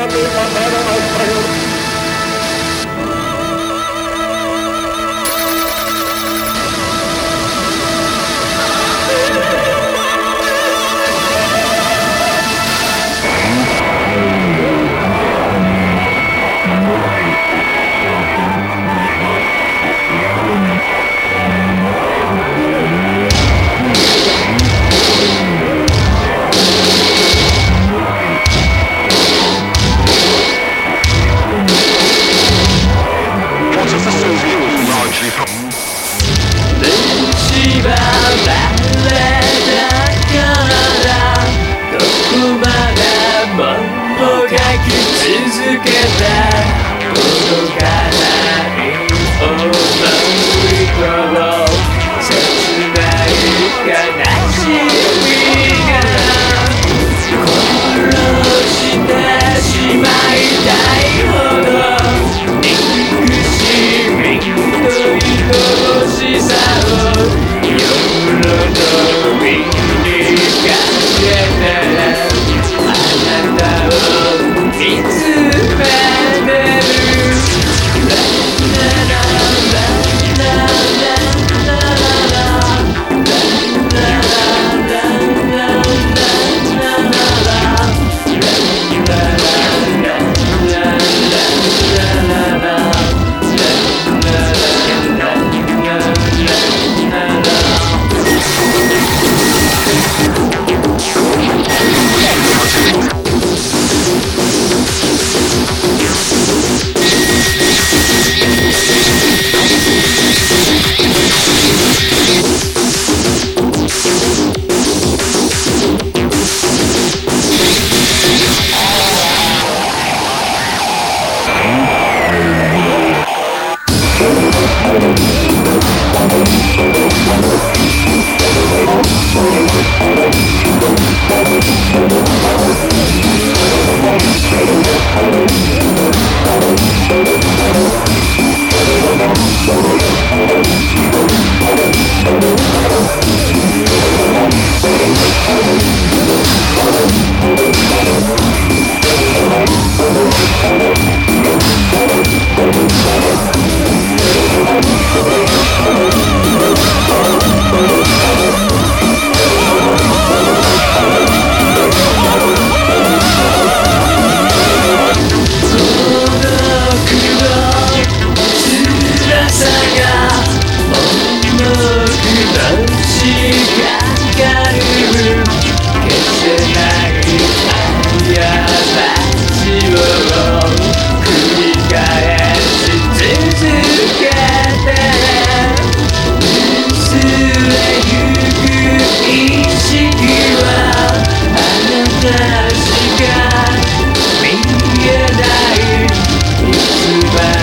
Hallelujah. 続けたことがない Oh, lonely 的时间，明月的雨，一起奔。